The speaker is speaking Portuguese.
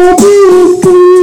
Espírito.